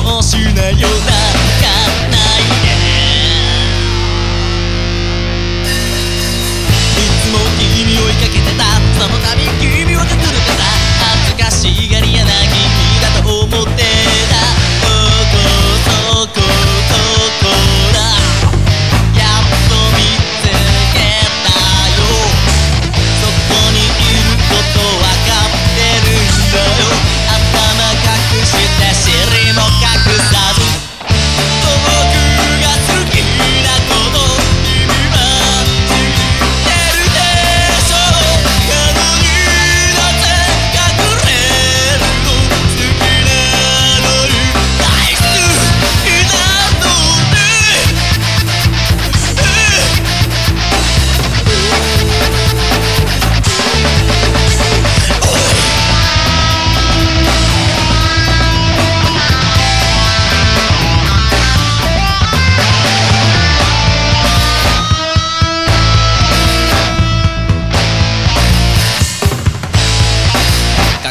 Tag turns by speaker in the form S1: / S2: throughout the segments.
S1: もしないよ。なかないで。いつも君を追いかけてた。その度君は隠れてた恥ずかしがり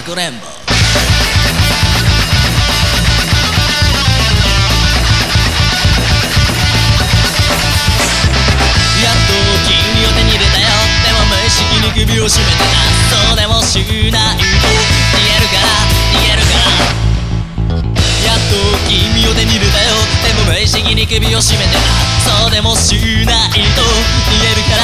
S1: くれんぼやっと君を手に入れたよでも無意識に首を絞めてたそうでもしないと言えるから言えるからやっと君を手に入れたよでも無意識に首を絞めてたそうでもしないと言えるから